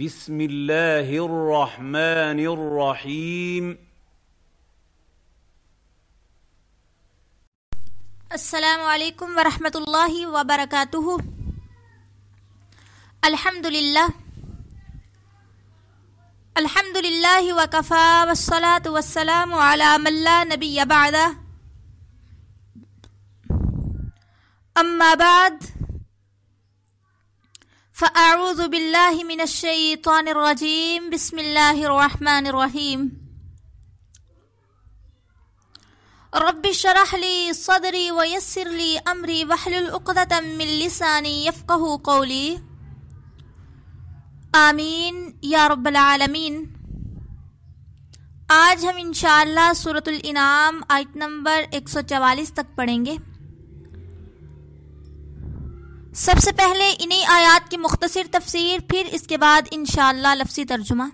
بسم الله الرحمن الرحيم السلام علیکم ورحمۃ اللہ وبرکاتہ۔ الحمد للہ الحمد للہ وکفا والصلاة والسلام علی من لا نبی بعد اما بعد۔ فاعوذ باللہ من الشیطان الرجیم، بسم اللہ الرحمن الرحیم. رب شرح لی صدری ویسر لی امری وحلل عقدة من لسانی یفقہ قولی. آمین یا رب العالمین. آج ہم انشاءاللہ سورة الانعام آیت نمبر 144 تک پڑھیں گے۔ سب سے پہلے انہی آیات کی مختصر تفسیر، پھر اس کے بعد انشاءاللہ لفظی ترجمہ۔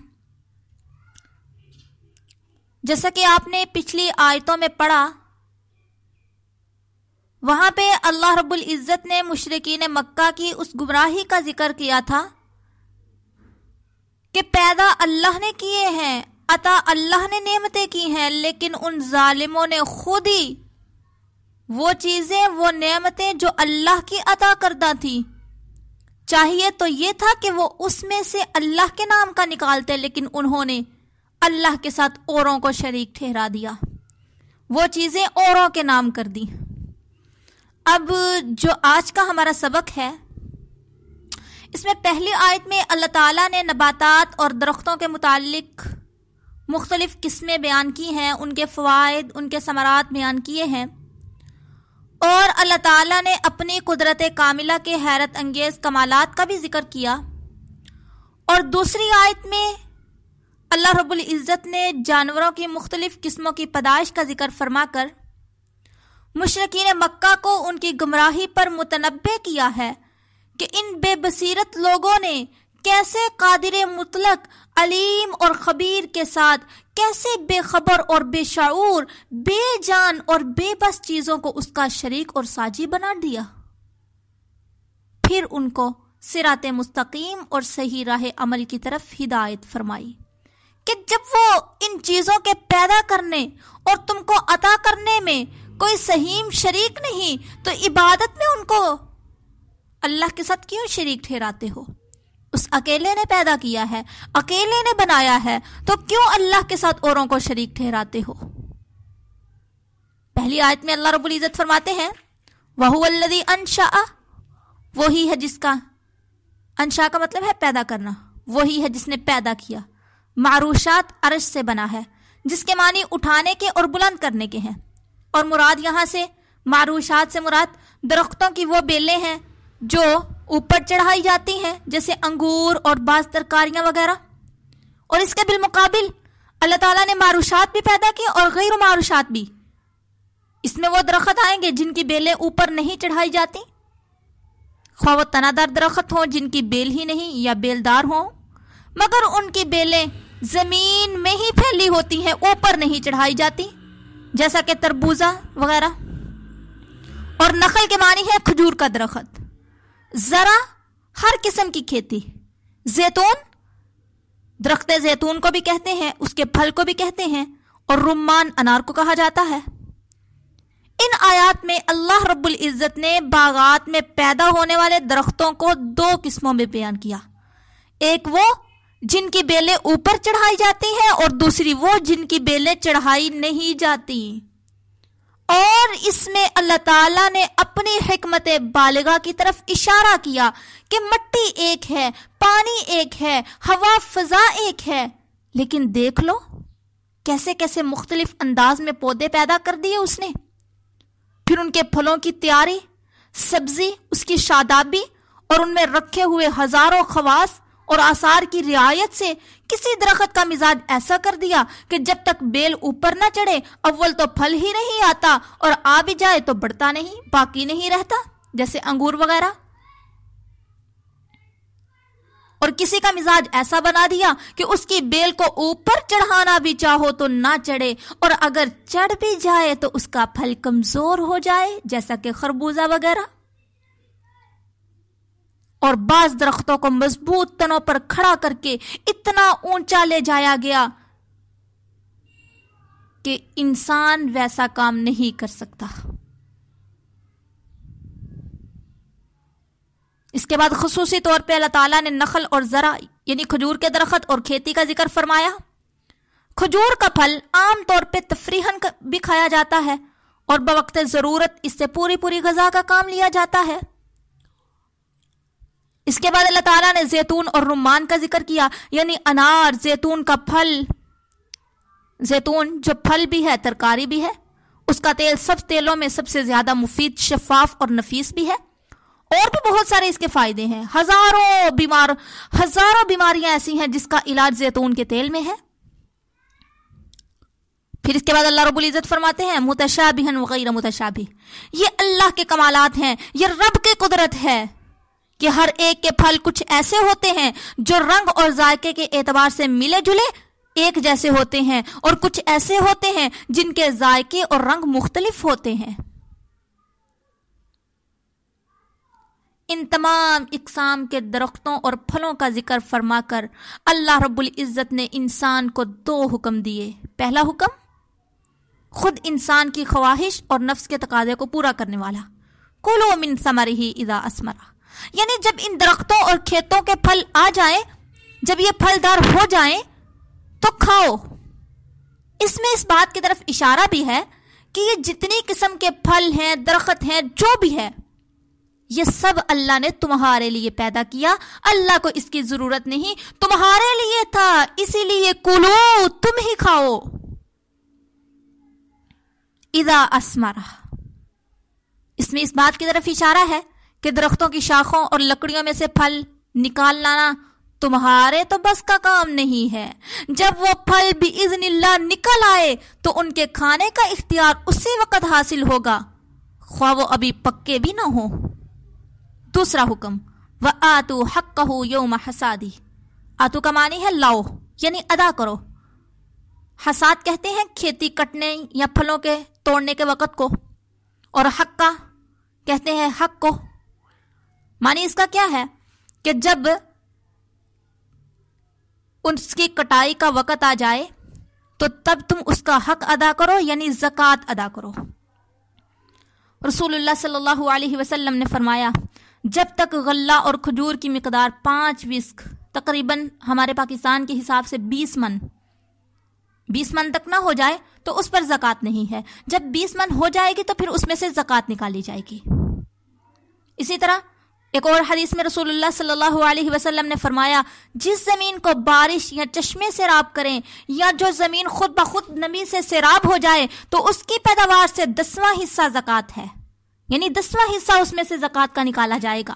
جیسا کہ آپ نے پچھلی آیتوں میں پڑھا، وہاں پہ اللہ رب العزت نے مشرقین مکہ کی اس گمراہی کا ذکر کیا تھا کہ پیدا اللہ نے کیے ہیں، عطا اللہ نے نعمتیں کی ہیں، لیکن ان ظالموں نے خود ہی وہ چیزیں، وہ نعمتیں جو اللہ کی عطا کردہ تھی چاہیے تو یہ تھا کہ وہ اس میں سے اللہ کے نام کا نکالتے، لیکن انہوں نے اللہ کے ساتھ اوروں کو شریک ٹھہرا دیا۔ وہ چیزیں اوروں کے نام کر دی اب جو آج کا ہمارا سبق ہے، اس میں پہلی آیت میں اللہ تعالیٰ نے نباتات اور درختوں کے متعلق مختلف قسمیں بیان کی ہیں، ان کے فوائد، ان کے ثمرات بیان کیے ہیں۔ اور اللہ تعالیٰ نے اپنی قدرت کاملہ کے حیرت انگیز کمالات کا بھی ذکر کیا۔ اور دوسری آیت میں اللہ رب العزت نے جانوروں کی مختلف قسموں کی پیدائش کا ذکر فرما کر مشرقین مکہ کو ان کی گمراہی پر متنبع کیا ہے کہ ان بے بصیرت لوگوں نے کیسے قادر مطلق علیم اور خبیر کے ساتھ کیسے بے خبر اور بے شعور، بے جان اور بے بس چیزوں کو اس کا شریک اور ساجی بنا دیا۔ پھر ان کو سرات مستقیم اور صحیح راہ عمل کی طرف ہدایت فرمائی کہ جب وہ ان چیزوں کے پیدا کرنے اور تم کو عطا کرنے میں کوئی سہیم شریک نہیں، تو عبادت میں ان کو اللہ کے ساتھ کیوں شریک ٹھہراتے ہو؟ اس اکیلے نے پیدا کیا ہے، اکیلے نے بنایا ہے، تو کیوں اللہ کے ساتھ اوروں کو شریک ٹھہراتے ہو؟ پہلی آیت میں اللہ رب العزت فرماتے ہیں وہ الدی انشا وہی ہے جس کا انشا کا مطلب ہے پیدا کرنا، وہی ہے جس نے پیدا کیا۔ معروشات عرش سے بنا ہے، جس کے معنی اٹھانے کے اور بلند کرنے کے ہیں۔ اور مراد یہاں سے، معروشات سے مراد درختوں کی وہ بیلیں ہیں جو اوپر چڑھائی جاتی ہیں، جیسے انگور اور بعض ترکاریاں وغیرہ۔ اور اس کے بالمقابل اللہ تعالیٰ نے معروشات بھی پیدا کی اور غیر معروشات بھی۔ اس میں وہ درخت آئیں گے جن کی بیلیں اوپر نہیں چڑھائی جاتی۔ خواہ وہ تنادار درخت ہوں جن کی بیل ہی نہیں یا بیلدار ہوں، مگر ان کی بیلیں زمین میں ہی پھیلی ہوتی ہیں، اوپر نہیں چڑھائی جاتی، جیسا کہ تربوزہ وغیرہ۔ اور نخل کے معنی ہے کھجور کا درخت۔ ذرا ہر قسم کی کھیتی۔ زیتون، درخت زیتون کو بھی کہتے ہیں، اس کے پھل کو بھی کہتے ہیں، اور رمان انار کو کہا جاتا ہے۔ ان آیات میں اللہ رب العزت نے باغات میں پیدا ہونے والے درختوں کو دو قسموں میں بیان کیا۔ ایک وہ جن کی بیلیں اوپر چڑھائی جاتی ہیں، اور دوسری وہ جن کی بیلیں چڑھائی نہیں جاتی۔ اور اس میں اللہ تعالیٰ نے اپنی حکمت بالغا کی طرف اشارہ کیا کہ مٹی ایک ہے، پانی ایک ہے، ہوا، فضا ایک ہے۔ لیکن دیکھ لو، کیسے کیسے مختلف انداز میں پودے پیدا کر دیے اس نے۔ پھر ان کے پھلوں کی تیاری، سبزی، اس کی شادابی اور ان میں رکھے ہوئے ہزاروں خواص اور آثار کی رعایت سے کسی درخت کا مزاج ایسا کر دیا کہ جب تک بیل اوپر نہ چڑھے، اول تو پھل ہی نہیں آتا اور آ بھی جائے تو بڑھتا نہیں، باقی نہیں رہتا، جیسے انگور وغیرہ۔ اور کسی کا مزاج ایسا بنا دیا کہ اس کی بیل کو اوپر چڑھانا بھی چاہو تو نہ چڑھے، اور اگر چڑھ بھی جائے تو اس کا پھل کمزور ہو جائے، جیسا کہ خربوزہ وغیرہ۔ اور بعض درختوں کو مضبوط تنوں پر کھڑا کر کے اتنا اونچا لے جایا گیا کہ انسان ویسا کام نہیں کر سکتا۔ اس کے بعد خصوصی طور پہ اللہ تعالیٰ نے نخل اور ذرا یعنی کھجور کے درخت اور کھیتی کا ذکر فرمایا۔ کھجور کا پھل عام طور پہ تفریحن بھی کھایا جاتا ہے اور بوقت ضرورت اس سے پوری پوری غذا کا کام لیا جاتا ہے۔ اس کے بعد اللہ تعالیٰ نے زیتون اور رمان کا ذکر کیا یعنی انار، زیتون کا پھل۔ زیتون جو پھل بھی ہے، ترکاری بھی ہے، اس کا تیل سب تیلوں میں سب سے زیادہ مفید، شفاف اور نفیس بھی ہے۔ اور بھی بہت سارے اس کے فائدے ہیں۔ ہزاروں بیمار، ہزاروں بیماریاں ایسی ہیں جس کا علاج زیتون کے تیل میں ہے۔ پھر اس کے بعد اللہ رب العزت فرماتے ہیں متشابہ وغیرہ متشابہ۔ یہ اللہ کے کمالات ہیں، یہ رب کی قدرت ہے۔ کہ ہر ایک کے پھل کچھ ایسے ہوتے ہیں جو رنگ اور ذائقے کے اعتبار سے ملے جلے ایک جیسے ہوتے ہیں اور کچھ ایسے ہوتے ہیں جن کے ذائقے اور رنگ مختلف ہوتے ہیں۔ ان تمام اقسام کے درختوں اور پھلوں کا ذکر فرما کر اللہ رب العزت نے انسان کو دو حکم دیے۔ پہلا حکم، خود انسان کی خواہش اور نفس کے تقاضے کو پورا کرنے والا۔ کلو من سمر ہی ادا اسمرا یعنی جب ان درختوں اور کھیتوں کے پھل آ جائیں، جب یہ پھلدار ہو جائیں، تو کھاؤ۔ اس میں اس بات کی طرف اشارہ بھی ہے کہ یہ جتنی قسم کے پھل ہیں، درخت ہیں، جو بھی ہے یہ سب اللہ نے تمہارے لیے پیدا کیا۔ اللہ کو اس کی ضرورت نہیں، تمہارے لیے تھا، اسی لیے کلو تم ہی کھاؤ۔ ادا اسمارا اس میں اس بات کی طرف اشارہ ہے کہ درختوں کی شاخوں اور لکڑیوں میں سے پھل نکال لانا تمہارے تو بس کا کام نہیں ہے۔ جب وہ پھل بھی اذن اللہ نکل آئے تو ان کے کھانے کا اختیار اسی وقت حاصل ہوگا۔ خواہ وہ ابھی پکے بھی نہ ہو دوسرا حکم وہ آتو حق کہ یوم حسادی آتو کا معنی ہے لاؤ یعنی ادا کرو۔ حساد کہتے ہیں کھیتی کٹنے یا پھلوں کے توڑنے کے وقت کو، اور حق کا کہتے ہیں حق کو۔ مانی اس کا کیا ہے کہ جب اس کی کٹائی کا وقت آ جائے تو تب تم اس کا حق ادا کرو یعنی زکوٰۃ ادا کرو۔ رسول اللہ صلی اللہ علیہ وسلم نے فرمایا، جب تک غلہ اور کھجور کی مقدار پانچ وسک تقریباً ہمارے پاکستان کے حساب سے بیس من بیس من تک نہ ہو جائے، تو اس پر زکوٰۃ نہیں ہے۔ جب بیس من ہو جائے گی تو پھر اس میں سے زکوٰۃ نکالی جائے گی۔ اسی طرح ایک اور حدیث میں رسول اللہ صلی اللہ علیہ وسلم نے فرمایا، جس زمین کو بارش یا چشمے سے راب کریں یا جو زمین خود بخود نمی سے سیراب ہو جائے، تو اس کی پیداوار سے دسواں حصہ زکوٰۃ ہے۔ یعنی دسواں حصہ اس میں سے زکوٰۃ کا نکالا جائے گا۔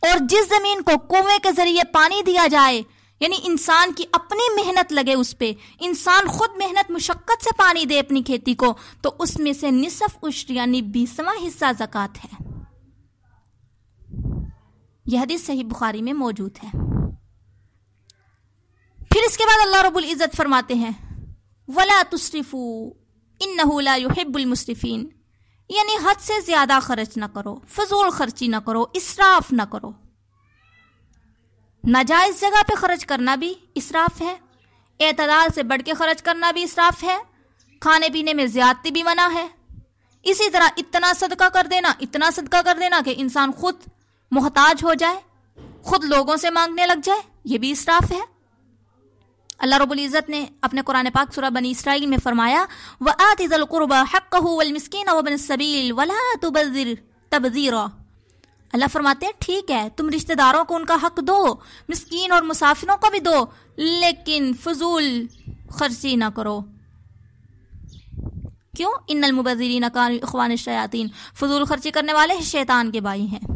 اور جس زمین کو کنویں کے ذریعے پانی دیا جائے یعنی انسان کی اپنی محنت لگے اس پہ، انسان خود محنت مشقت سے پانی دے اپنی کھیتی کو، تو اس میں سے نصف عشر یعنی بیسواں حصہ زکوٰۃ ہے۔ یہ حدیث صحیح بخاری میں موجود ہے۔ پھر اس کے بعد اللہ رب العزت فرماتے ہیں، ولا تصرفو ان محتاج ہو جائے، خود لوگوں سے مانگنے لگ جائے، یہ بھی اسراف ہے۔ اللہ رب العزت نے اپنے قرآن پاک سورہ بنی اسرائیل میں فرمایا وَآتِ ذَا الْقُرْبَ حَقَّهُ وَالْمِسْكِينَ وَبْنِ السَّبِيلِ وَلَا تُبَذِّرْ تَبْذِيرًا۔ اللہ فرماتے ہیں، ٹھیک ہے، تم رشتہ داروں کو ان کا حق دو، مسکین اور مسافروں کو بھی دو، لیکن فضول خرچی نہ کرو۔ کیوں؟ ان المبذرین کان اخوان الشیاطین۔ فضول خرچی کرنے والے شیطان کے بھائی ہیں۔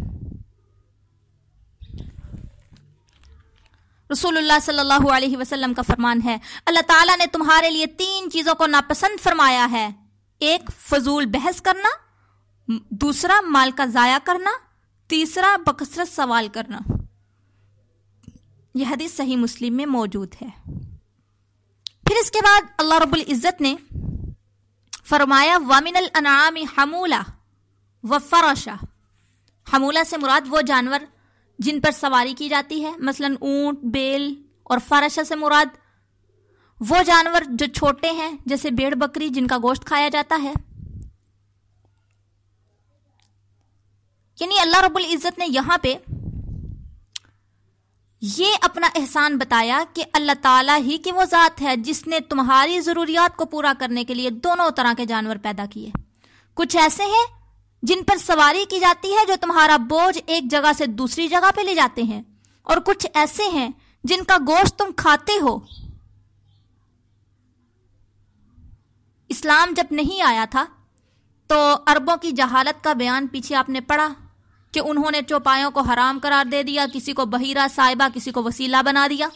رسول اللہ صلی اللہ علیہ وسلم کا فرمان ہے۔ اللہ تعالیٰ نے تمہارے لیے تین چیزوں کو ناپسند فرمایا ہے۔ ایک، فضول بحث کرنا، دوسرا، مال کا ضائع کرنا، تیسرا، بکثرت سوال کرنا۔ یہ حدیث صحیح مسلم میں موجود ہے۔ پھر اس کے بعد اللہ رب العزت نے فرمایا وامن الانعام حمولہ و فراشا حمولہ سے مراد وہ جانور جن پر سواری کی جاتی ہے، مثلا اونٹ، بیل اور فارشہ سے مراد وہ جانور جو چھوٹے ہیں، جیسے بیڑ بکری جن کا گوشت کھایا جاتا ہے۔ یعنی اللہ رب العزت نے یہاں پہ یہ اپنا احسان بتایا کہ اللہ تعالیٰ ہی کی وہ ذات ہے جس نے تمہاری ضروریات کو پورا کرنے کے لیے دونوں طرح کے جانور پیدا کیے۔ کچھ ایسے ہیں جن پر سواری کی جاتی ہے جو تمہارا بوجھ ایک جگہ سے دوسری جگہ پہ لے جاتے ہیں، اور کچھ ایسے ہیں جن کا گوشت تم کھاتے ہو۔ اسلام جب نہیں آیا تھا، تو عربوں کی جہالت کا بیان پیچھے آپ نے پڑھا کہ انہوں نے چوپایوں کو حرام قرار دے دیا، کسی کو بحیرہ صاحبہ، کسی کو وسیلہ بنا دیا۔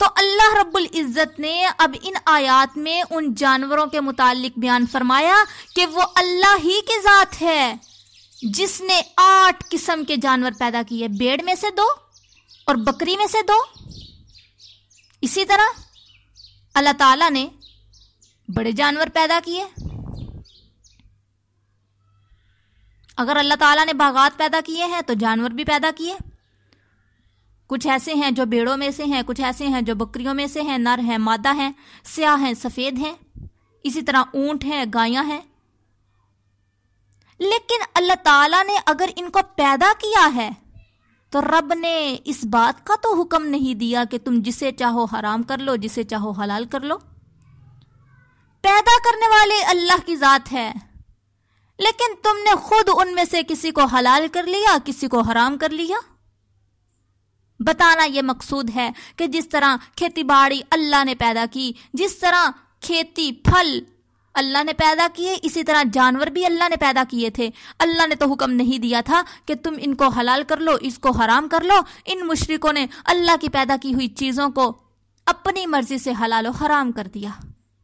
تو اللہ رب العزت نے اب ان آیات میں ان جانوروں کے متعلق بیان فرمایا کہ وہ اللہ ہی کے ذات ہے۔ جس نے آٹھ قسم کے جانور پیدا کیے، بیڑ میں سے دو اور بکری میں سے دو۔ اسی طرح اللہ تعالی نے بڑے جانور پیدا کیے۔ اگر اللہ تعالیٰ نے باغات پیدا کیے ہیں تو جانور بھی پیدا کیے۔ کچھ ایسے ہیں جو بیڑوں میں سے ہیں، کچھ ایسے ہیں جو بکریوں میں سے ہیں، نر ہیں، مادہ ہیں، سیاہ ہیں، سفید ہیں۔ اسی طرح اونٹ ہیں گایاں ہیں۔ لیکن اللہ تعالیٰ نے اگر ان کو پیدا کیا ہے، تو رب نے اس بات کا تو حکم نہیں دیا کہ تم جسے چاہو حرام کر لو، جسے چاہو حلال کر لو۔ پیدا کرنے والے اللہ کی ذات ہے۔ لیکن تم نے خود ان میں سے کسی کو حلال کر لیا، کسی کو حرام کر لیا۔ بتانا یہ مقصود ہے کہ جس طرح کھیتی باڑی اللہ نے پیدا کی، جس طرح کھیتی پھل اللہ نے پیدا کیے، اسی طرح جانور بھی اللہ نے پیدا کیے تھے۔ اللہ نے تو حکم نہیں دیا تھا کہ تم ان کو حلال کر لو، اس کو حرام کر لو۔ ان مشرقوں نے اللہ کی پیدا کی ہوئی چیزوں کو اپنی مرضی سے حلال و حرام کر دیا۔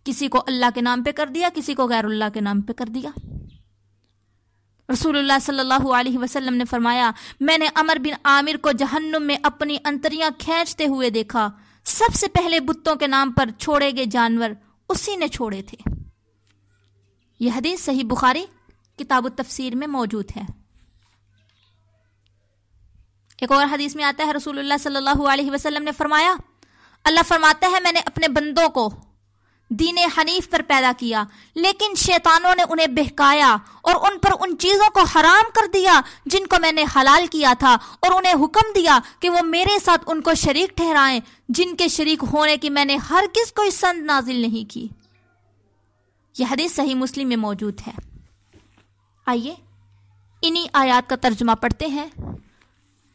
کسی کو اللہ کے نام پہ کر دیا، کسی کو غیر اللہ کے نام پہ کر دیا۔ رسول اللہ صلی اللہ علیہ وسلم نے فرمایا، میں نے امر بن عامر کو جہنم میں اپنی انتریاں کھینچتے ہوئے دیکھا۔ سب سے پہلے بتوں کے نام پر چھوڑے گئے جانور اسی نے چھوڑے تھے۔ یہ حدیث صحیح بخاری کتاب التفسیر میں موجود ہے۔ ایک اور حدیث میں آتا ہے رسول اللہ صلی اللہ علیہ وسلم نے فرمایا، اللہ فرماتا ہے، میں نے اپنے بندوں کو دین حنیف پر پیدا کیا، لیکن شیطانوں نے انہیں بہکایا اور ان پر ان چیزوں کو حرام کر دیا جن کو میں نے حلال کیا تھا اور انہیں حکم دیا کہ وہ میرے ساتھ ان کو شریک ٹھہرائیں، جن کے شریک ہونے کی میں نے ہر کس کو سند نازل نہیں کی۔ یہ حدیث صحیح مسلم میں موجود ہے۔ آئیے، انہی آیات کا ترجمہ پڑھتے ہیں۔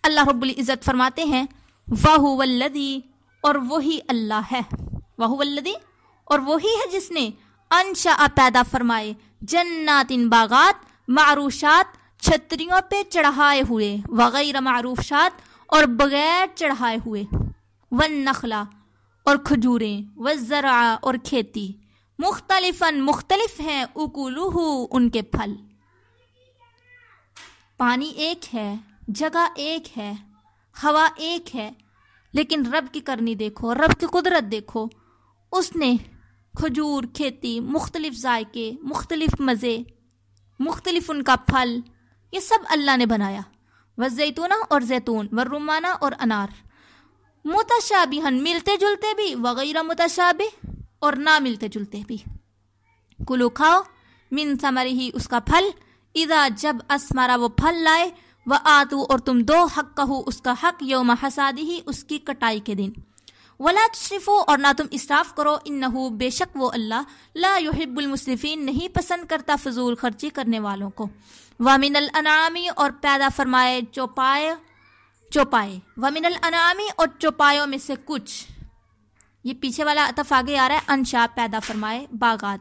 اللہ رب العزت فرماتے ہیں واہ ولدی اور وہی اللہ ہے۔ واہ ولدی اور وہی ہے جس نے انشا پیدا فرمائے، جنات ان باغات، معروشات، چھتریوں پہ چڑھائے ہوئے وغیرہ معروشات اور بغیر چڑھائے ہوئے ون نخلا اور کھجوریں و ذرا اور کھیتی۔ مختلف مختلف ہیں اکولو ان کے پھل۔ پانی ایک ہے، جگہ ایک ہے، ہوا ایک ہے، لیکن رب کی کرنی دیکھو، رب کی قدرت دیکھو، اس نے کھجور، کھیتی، مختلف ذائقے، مختلف مزے، مختلف ان کا پھل، یہ سب اللہ نے بنایا۔ و زیتونہ اور زیتون و رومانہ اور انار۔ متشابہن ملتے جلتے بھی وغیرہ متشابہ اور نہ ملتے جلتے بھی۔ کلو کھاؤ، من سمری ہی اس کا پھل۔ اذا جب اسمارا وہ پھل لائے وہ آتو اور تم دو حق کہو اس کا حق یوم حسادی ہی اس کی کٹائی کے دن۔ ولا تشرفو اور نہ تم اسراف کرو ان بے شک وہ اللہ لا يحب المصرفین نہیں پسند کرتا فضول خرچی کرنے والوں کو۔ وامن الانعامی اور پیدا فرمائے چوپائے چوپائے۔ وامن الانعامی اور چوپایوں میں سے کچھ۔ یہ پیچھے والا عطف آگے آ رہا ہے انشا پیدا فرمائے باغات۔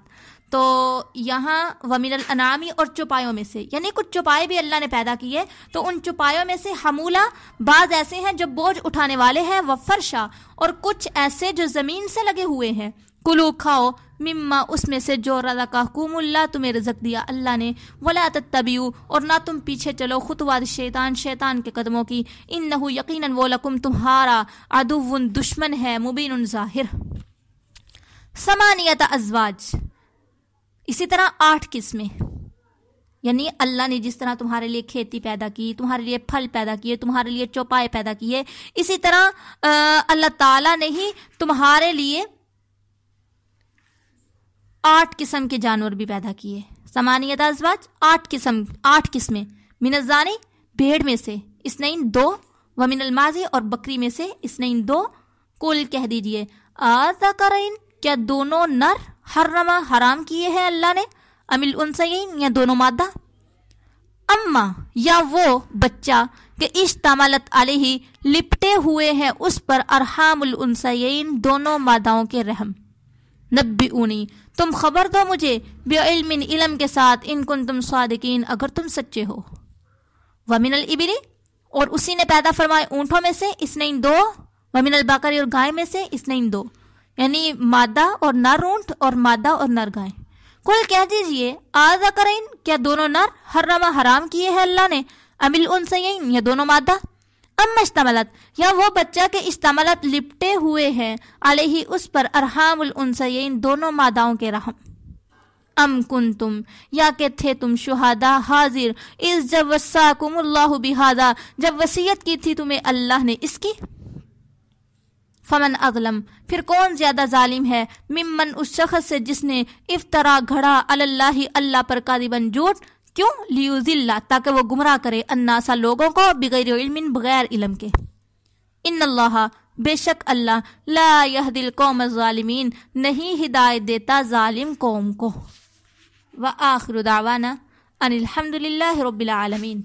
تو یہاں ومین الانعامی اور چوپایوں میں سے یعنی کچھ چوپائے بھی اللہ نے پیدا کیے تو ان چوپایوں میں سے حمولہ بعض ایسے ہیں جو بوجھ اٹھانے والے ہیں وہ فرشا اور کچھ ایسے جو زمین سے لگے ہوئے ہیں۔ کلو کھاؤ، مما اس میں سے جو رضا کا حکوم اللہ، تمہیں رزق دیا اللہ نے۔ ولا تبیو اور نہ تم پیچھے چلو خطوات شیطان شیطان کے قدموں کی۔ ان نہ یقیناً وہ لکم تمہارا ادو دشمن ہے، مبین ظاہر۔ سمانیت ازواج۔ اسی طرح آٹھ قسمیں۔ یعنی اللہ نے جس طرح تمہارے لیے کھیتی پیدا کی، تمہارے لیے پھل پیدا کیے، تمہارے لیے چوپائے پیدا کیے، اسی طرح اللہ تعالیٰ نے ہی تمہارے لیے آٹھ قسم کے جانور بھی پیدا کیے۔ سمانیت ازواج، آٹھ قسم، آٹھ قسمیں۔ منزانی بھیڑ میں سے اس نئین دو و من الماضی اور بکری میں سے اس نئین دو۔ کل کہہ دیجیے آتا کرین کیا دونوں نر حرما حرام کیے ہیں اللہ نے؟ امل انسین یا دونوں مادہ؟ اما یا وہ بچہ کہ اشتمالت علیہ لپٹے ہوئے ہیں اس پر ارحام الانسین دونوں ماداؤں کے رحم۔ نبی اونی تم خبر دو مجھے، بے علم علم کے ساتھ ان کن تم صادقین اگر تم سچے ہو۔ ومن البری اور اسی نے پیدا فرمائے اونٹوں میں سے اس نے ان دو۔ ومن الباکری اور گائے میں سے اس نے ان دو۔ یعنی مادہ اور نر اونٹ اور مادہ اور نر گائے کل کہہ دیجیے آدھا کرین کیا دونوں نر حرما حرام کیے ہیں اللہ نے؟ امل ان سین یا دونوں مادہ؟ ام اشتملت، یا وہ بچہ کے اشتملت لپٹے ہوئے ہیں۔ علیہ اس پر ارحام الانسین دونوں ماداؤں کے رحم۔ ام کن تم یا کہ تھے تم شہادہ حاضر۔ اس جب وساکم اللہ بہذا، جب وسیعت کی تھی تمہیں اللہ نے اس کی؟ فمن اغلم پھر کون زیادہ ظالم ہے؟ ممن اس شخص سے جس نے افطرا گھڑا اللہ اللہ پر قادبن جھوٹ۔ کیوں؟ لیوز اللہ تاکہ وہ گمراہ کرے اناسا لوگوں کو بغیر علم بغیر علم کے۔ ان اللہ، بے شک اللہ، لا یہ دل قوم ظالمین نہیں ہدایت دیتا ظالم قوم کو۔ وآخر دعوانا ان الحمد للہ رب العالمین۔